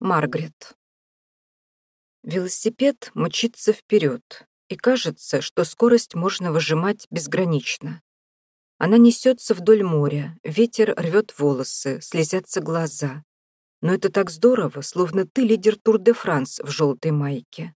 Маргарет. Велосипед мчится вперед, и кажется, что скорость можно выжимать безгранично. Она несется вдоль моря, ветер рвет волосы, слезятся глаза. Но это так здорово, словно ты лидер Тур-де-Франс в желтой майке.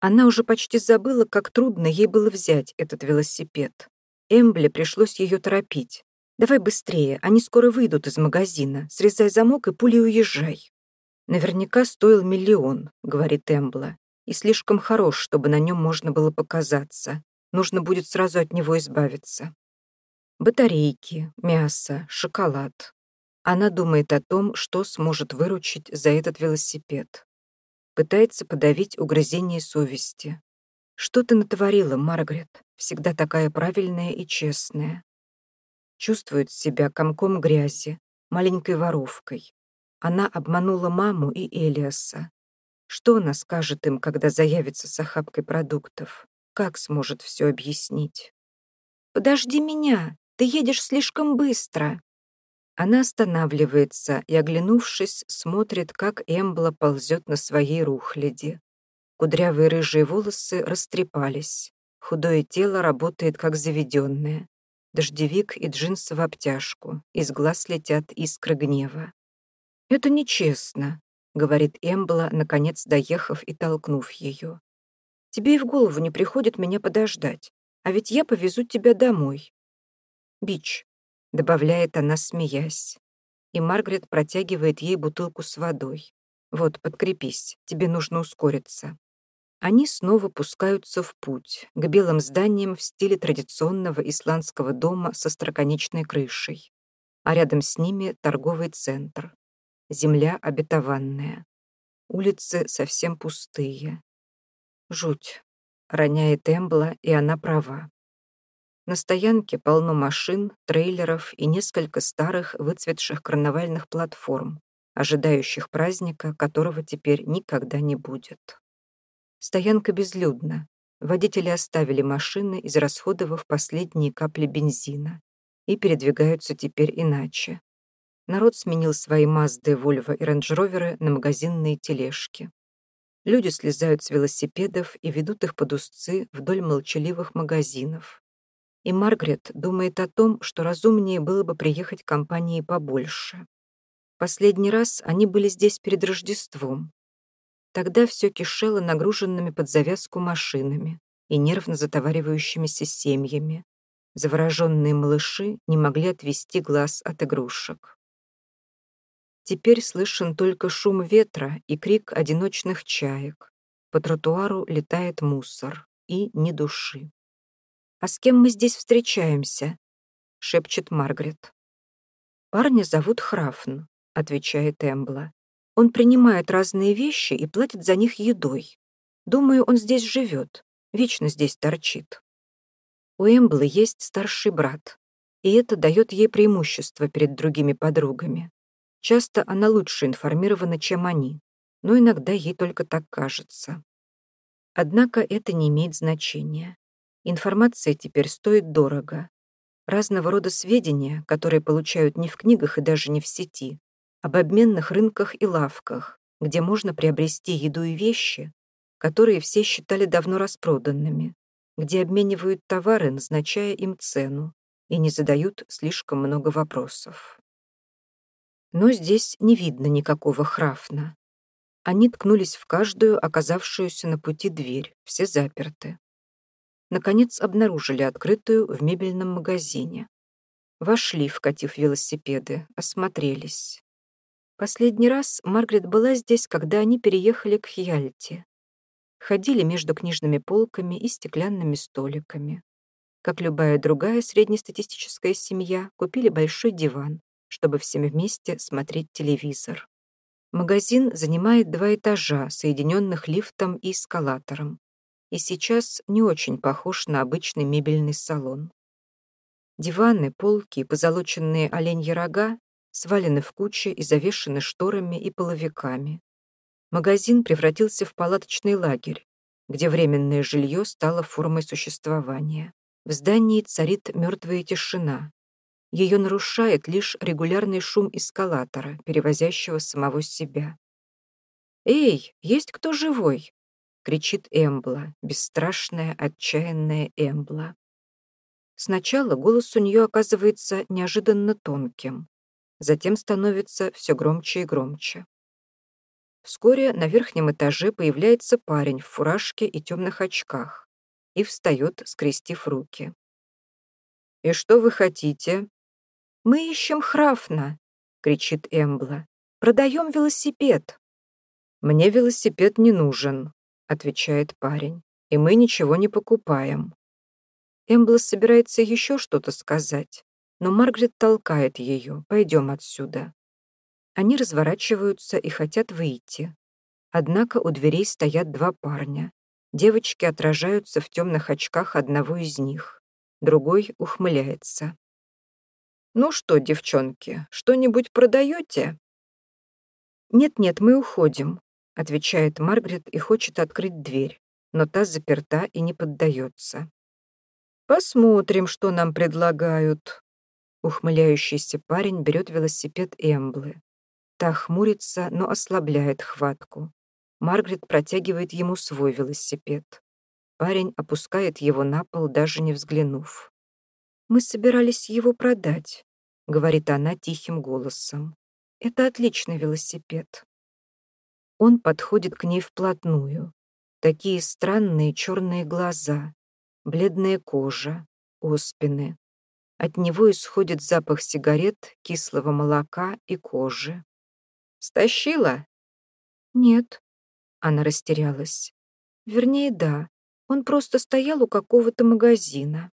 Она уже почти забыла, как трудно ей было взять этот велосипед. Эмбле пришлось ее торопить. «Давай быстрее, они скоро выйдут из магазина. Срезай замок и пулей уезжай». «Наверняка стоил миллион», — говорит Эмбла, «и слишком хорош, чтобы на нем можно было показаться. Нужно будет сразу от него избавиться». Батарейки, мясо, шоколад. Она думает о том, что сможет выручить за этот велосипед. Пытается подавить угрызение совести. «Что ты натворила, Маргарет? Всегда такая правильная и честная». Чувствует себя комком грязи, маленькой воровкой. Она обманула маму и Элиаса. Что она скажет им, когда заявится с охапкой продуктов? Как сможет все объяснить? «Подожди меня! Ты едешь слишком быстро!» Она останавливается и, оглянувшись, смотрит, как Эмбла ползет на своей рухляде. Кудрявые рыжие волосы растрепались. Худое тело работает как заведенное. Дождевик и джинсы в обтяжку. Из глаз летят искры гнева. «Это нечестно», — говорит Эмбла, наконец доехав и толкнув ее. «Тебе и в голову не приходит меня подождать, а ведь я повезу тебя домой». «Бич», — добавляет она, смеясь. И Маргарет протягивает ей бутылку с водой. «Вот, подкрепись, тебе нужно ускориться». Они снова пускаются в путь, к белым зданиям в стиле традиционного исландского дома со строконечной крышей. А рядом с ними торговый центр земля обетованная. Улицы совсем пустые. Жуть. Роняет Эмбла, и она права. На стоянке полно машин, трейлеров и несколько старых выцветших карнавальных платформ, ожидающих праздника, которого теперь никогда не будет. Стоянка безлюдна. Водители оставили машины, израсходовав последние капли бензина, и передвигаются теперь иначе народ сменил свои Мазды, Вольво и Рейндж-Роверы на магазинные тележки. Люди слезают с велосипедов и ведут их под узцы вдоль молчаливых магазинов. И Маргарет думает о том, что разумнее было бы приехать компании побольше. Последний раз они были здесь перед Рождеством. Тогда все кишело нагруженными под завязку машинами и нервно затоваривающимися семьями. Завороженные малыши не могли отвести глаз от игрушек. Теперь слышен только шум ветра и крик одиночных чаек. По тротуару летает мусор и ни души. «А с кем мы здесь встречаемся?» — шепчет Маргарет. «Парня зовут Храфн», — отвечает Эмбла. «Он принимает разные вещи и платит за них едой. Думаю, он здесь живет, вечно здесь торчит». У Эмблы есть старший брат, и это дает ей преимущество перед другими подругами. Часто она лучше информирована, чем они, но иногда ей только так кажется. Однако это не имеет значения. Информация теперь стоит дорого. Разного рода сведения, которые получают не в книгах и даже не в сети, об обменных рынках и лавках, где можно приобрести еду и вещи, которые все считали давно распроданными, где обменивают товары, назначая им цену, и не задают слишком много вопросов. Но здесь не видно никакого храфна. Они ткнулись в каждую оказавшуюся на пути дверь, все заперты. Наконец обнаружили открытую в мебельном магазине. Вошли, вкатив велосипеды, осмотрелись. Последний раз Маргарет была здесь, когда они переехали к Хьяльте. Ходили между книжными полками и стеклянными столиками. Как любая другая среднестатистическая семья, купили большой диван, чтобы всем вместе смотреть телевизор. Магазин занимает два этажа, соединенных лифтом и эскалатором, и сейчас не очень похож на обычный мебельный салон. Диваны, полки и позолоченные оленьи рога свалены в кучи и завешены шторами и половиками. Магазин превратился в палаточный лагерь, где временное жилье стало формой существования. В здании царит мертвая тишина, ее нарушает лишь регулярный шум эскалатора, перевозящего самого себя. «Эй, есть кто живой?» — кричит Эмбла, бесстрашная, отчаянная Эмбла. Сначала голос у нее оказывается неожиданно тонким, затем становится все громче и громче. Вскоре на верхнем этаже появляется парень в фуражке и темных очках и встает, скрестив руки. «И что вы хотите?» «Мы ищем Храфна!» — кричит Эмбла. «Продаем велосипед!» «Мне велосипед не нужен», — отвечает парень, «и мы ничего не покупаем». Эмбла собирается еще что-то сказать, но Маргарет толкает ее. «Пойдем отсюда». Они разворачиваются и хотят выйти. Однако у дверей стоят два парня. Девочки отражаются в темных очках одного из них. Другой ухмыляется. «Ну что, девчонки, что-нибудь продаете?» «Нет-нет, мы уходим», — отвечает Маргарет и хочет открыть дверь, но та заперта и не поддается. «Посмотрим, что нам предлагают». Ухмыляющийся парень берет велосипед Эмблы. Та хмурится, но ослабляет хватку. Маргарет протягивает ему свой велосипед. Парень опускает его на пол, даже не взглянув. «Мы собирались его продать», — говорит она тихим голосом. «Это отличный велосипед». Он подходит к ней вплотную. Такие странные черные глаза, бледная кожа, оспины. От него исходит запах сигарет, кислого молока и кожи. «Стащила?» «Нет», — она растерялась. «Вернее, да. Он просто стоял у какого-то магазина».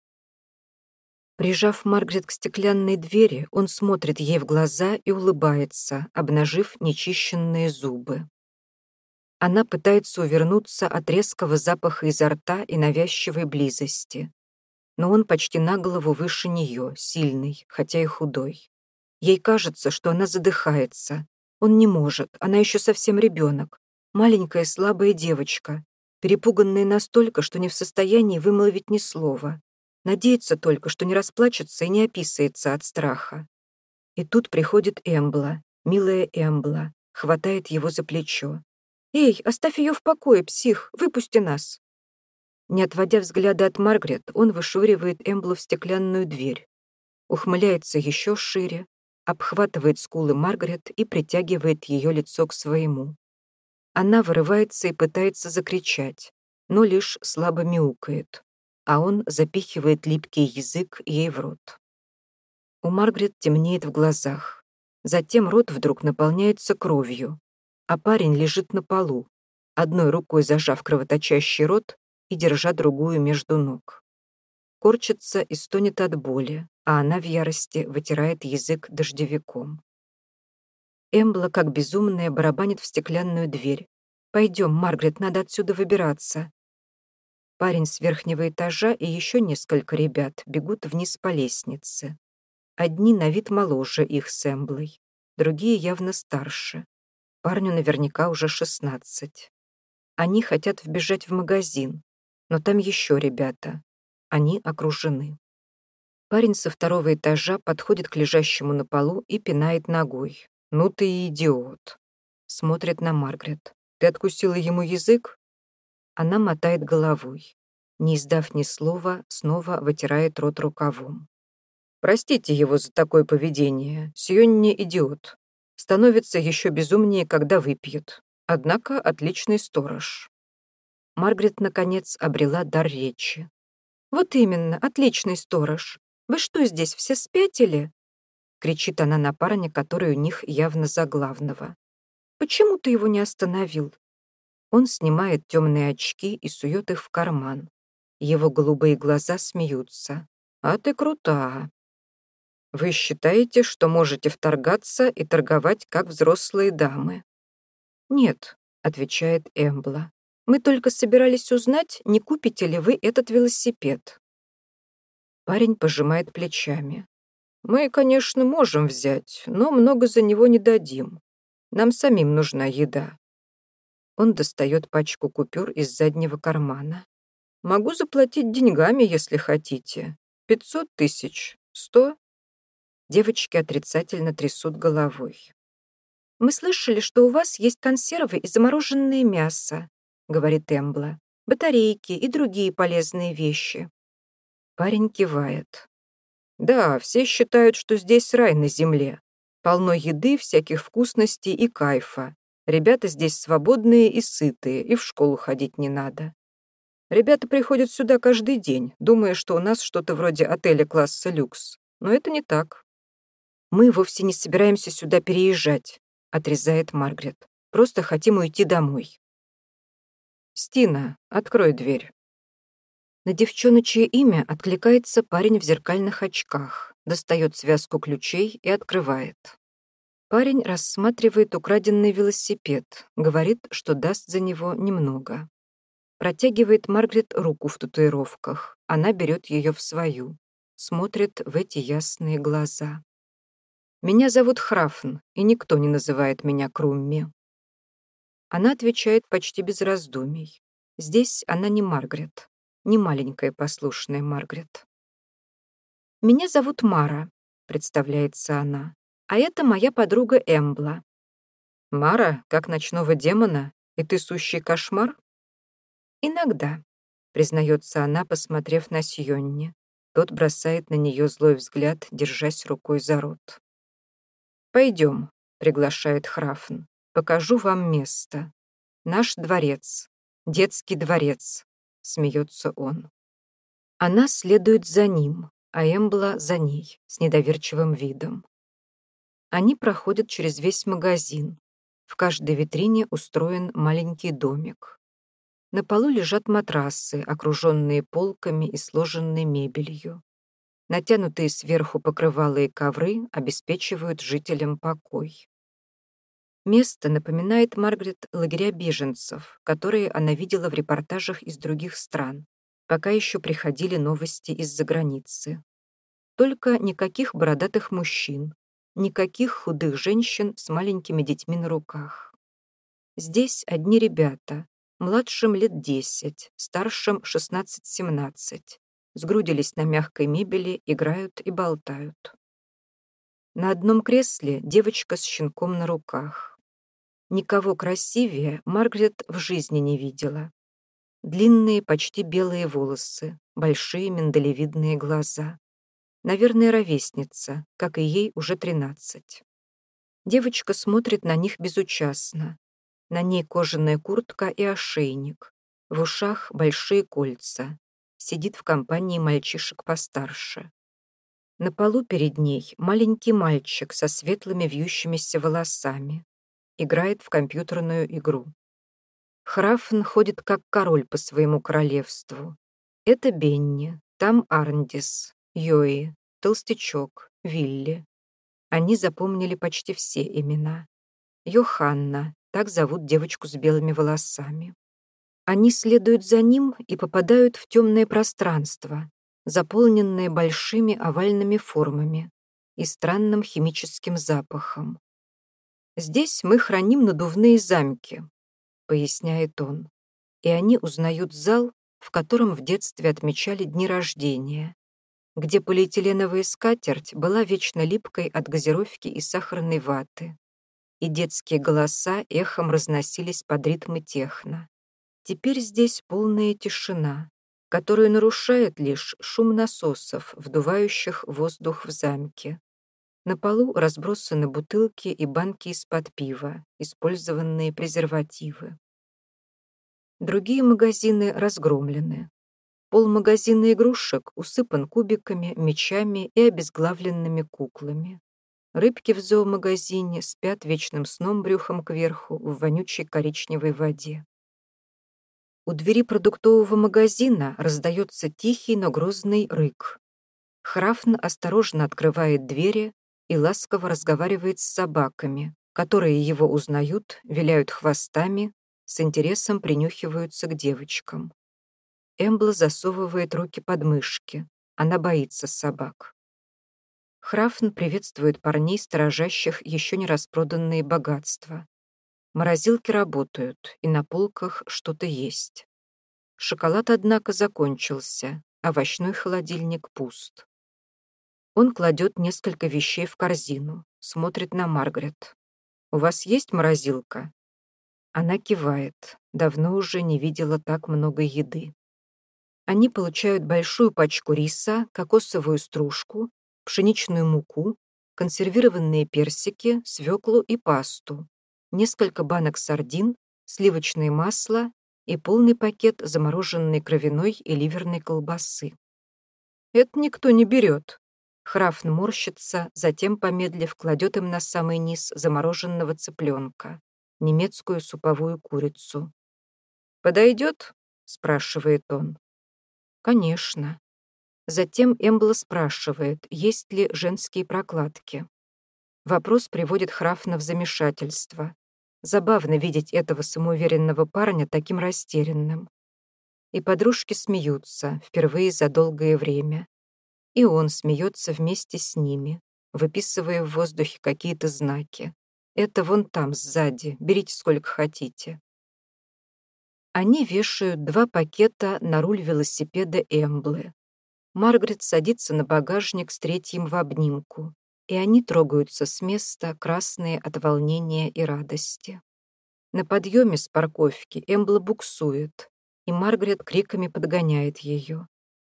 Прижав Маргарет к стеклянной двери, он смотрит ей в глаза и улыбается, обнажив нечищенные зубы. Она пытается увернуться от резкого запаха изо рта и навязчивой близости. Но он почти на голову выше нее, сильный, хотя и худой. Ей кажется, что она задыхается. Он не может, она еще совсем ребенок. Маленькая слабая девочка, перепуганная настолько, что не в состоянии вымолвить ни слова. Надеется только, что не расплачется и не описается от страха. И тут приходит Эмбла, милая Эмбла, хватает его за плечо. «Эй, оставь ее в покое, псих! Выпусти нас!» Не отводя взгляда от Маргарет, он вышуривает Эмблу в стеклянную дверь. Ухмыляется еще шире, обхватывает скулы Маргарет и притягивает ее лицо к своему. Она вырывается и пытается закричать, но лишь слабо мяукает, а он запихивает липкий язык ей в рот. У Маргарет темнеет в глазах. Затем рот вдруг наполняется кровью, а парень лежит на полу, одной рукой зажав кровоточащий рот и держа другую между ног. Корчится и стонет от боли, а она в ярости вытирает язык дождевиком. Эмбла, как безумная, барабанит в стеклянную дверь. «Пойдем, Маргарет, надо отсюда выбираться». Парень с верхнего этажа и еще несколько ребят бегут вниз по лестнице. Одни на вид моложе их с Эмблой, другие явно старше. Парню наверняка уже шестнадцать. Они хотят вбежать в магазин, но там еще ребята. Они окружены. Парень со второго этажа подходит к лежащему на полу и пинает ногой. «Ну ты идиот!» Смотрит на Маргарет. «Ты откусила ему язык?» Она мотает головой. Не издав ни слова, снова вытирает рот рукавом. «Простите его за такое поведение. Сьонни идиот становится еще безумнее, когда выпьет. Однако отличный сторож. Маргарет, наконец, обрела дар речи. «Вот именно, отличный сторож. Вы что, здесь все спятили?» кричит она на парня, который у них явно за главного. «Почему ты его не остановил?» Он снимает темные очки и сует их в карман. Его голубые глаза смеются. «А ты крутая. Вы считаете, что можете вторгаться и торговать, как взрослые дамы? Нет, отвечает Эмбла. Мы только собирались узнать, не купите ли вы этот велосипед. Парень пожимает плечами. Мы, конечно, можем взять, но много за него не дадим. Нам самим нужна еда. Он достает пачку купюр из заднего кармана. Могу заплатить деньгами, если хотите. Пятьсот тысяч, сто Девочки отрицательно трясут головой. «Мы слышали, что у вас есть консервы и замороженное мясо», — говорит Эмбла, «батарейки и другие полезные вещи». Парень кивает. «Да, все считают, что здесь рай на земле. Полно еды, всяких вкусностей и кайфа. Ребята здесь свободные и сытые, и в школу ходить не надо. Ребята приходят сюда каждый день, думая, что у нас что-то вроде отеля класса люкс. Но это не так. Мы вовсе не собираемся сюда переезжать, отрезает Маргарет. Просто хотим уйти домой. Стина, открой дверь. На девчоночье имя откликается парень в зеркальных очках, достает связку ключей и открывает. Парень рассматривает украденный велосипед, говорит, что даст за него немного. Протягивает Маргарет руку в татуировках. Она берет ее в свою, смотрит в эти ясные глаза. «Меня зовут Храфн, и никто не называет меня Крумми». Она отвечает почти без раздумий. Здесь она не Маргарет, не маленькая послушная Маргарет. «Меня зовут Мара», — представляется она, «а это моя подруга Эмбла». «Мара, как ночного демона, и ты сущий кошмар?» «Иногда», — признается она, посмотрев на Сьонни. Тот бросает на нее злой взгляд, держась рукой за рот. «Пойдем», — приглашает Храфн. «Покажу вам место. Наш дворец. Детский дворец», — смеется он. Она следует за ним, а Эмбла за ней, с недоверчивым видом. Они проходят через весь магазин. В каждой витрине устроен маленький домик. На полу лежат матрасы, окруженные полками и сложенной мебелью. Натянутые сверху покрывала и ковры обеспечивают жителям покой. Место напоминает Маргарет лагеря беженцев, которые она видела в репортажах из других стран, пока еще приходили новости из-за границы. Только никаких бородатых мужчин, никаких худых женщин с маленькими детьми на руках. Здесь одни ребята, младшим лет 10, старшим 16-17, сгрудились на мягкой мебели, играют и болтают. На одном кресле девочка с щенком на руках. Никого красивее Маргарет в жизни не видела. Длинные, почти белые волосы, большие миндалевидные глаза. Наверное, ровесница, как и ей уже тринадцать. Девочка смотрит на них безучастно. На ней кожаная куртка и ошейник. В ушах большие кольца, сидит в компании мальчишек постарше. На полу перед ней маленький мальчик со светлыми вьющимися волосами. Играет в компьютерную игру. Храфн ходит как король по своему королевству. Это Бенни, там Арндис, Йои, Толстячок, Вилли. Они запомнили почти все имена. Йоханна, так зовут девочку с белыми волосами. Они следуют за ним и попадают в темное пространство, заполненное большими овальными формами и странным химическим запахом. «Здесь мы храним надувные замки», — поясняет он, и они узнают зал, в котором в детстве отмечали дни рождения, где полиэтиленовая скатерть была вечно липкой от газировки и сахарной ваты, и детские голоса эхом разносились под ритмы техно. Теперь здесь полная тишина, которую нарушает лишь шум насосов, вдувающих воздух в замке. На полу разбросаны бутылки и банки из-под пива, использованные презервативы. Другие магазины разгромлены. Пол магазина игрушек усыпан кубиками, мечами и обезглавленными куклами. Рыбки в зоомагазине спят вечным сном брюхом кверху в вонючей коричневой воде. У двери продуктового магазина раздается тихий, но грозный рык. Храфн осторожно открывает двери и ласково разговаривает с собаками, которые его узнают, виляют хвостами, с интересом принюхиваются к девочкам. Эмбла засовывает руки под мышки. Она боится собак. Храфн приветствует парней, сторожащих еще не распроданные богатства. Морозилки работают, и на полках что-то есть. Шоколад, однако, закончился, овощной холодильник пуст. Он кладет несколько вещей в корзину, смотрит на Маргарет. У вас есть морозилка?» Она кивает. Давно уже не видела так много еды. Они получают большую пачку риса, кокосовую стружку, пшеничную муку, консервированные персики, свеклу и пасту, несколько банок сардин, сливочное масло и полный пакет замороженной кровяной и ливерной колбасы. «Это никто не берет». Храфн морщится, затем, помедлив, кладет им на самый низ замороженного цыпленка, немецкую суповую курицу. «Подойдет?» — спрашивает он. «Конечно». Затем Эмбла спрашивает, есть ли женские прокладки. Вопрос приводит Храфна в замешательство. Забавно видеть этого самоуверенного парня таким растерянным. И подружки смеются, впервые за долгое время. И он смеется вместе с ними, выписывая в воздухе какие-то знаки. Это вон там, сзади, берите сколько хотите. Они вешают два пакета на руль велосипеда Эмблы. Маргарет садится на багажник с третьим в обнимку, и они трогаются с места, красные от волнения и радости. На подъеме с парковки Эмбла буксует, и Маргарет криками подгоняет ее.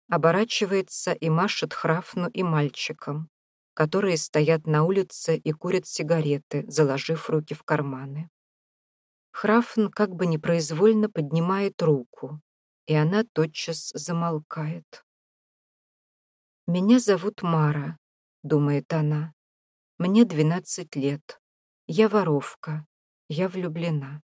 Оборачивается и машет Храфну и мальчикам, которые стоят на улице и курят сигареты, заложив руки в карманы. Храфн как бы непроизвольно поднимает руку, и она тотчас замолкает. «Меня зовут Мара», — думает она. «Мне двенадцать лет. Я воровка. Я влюблена».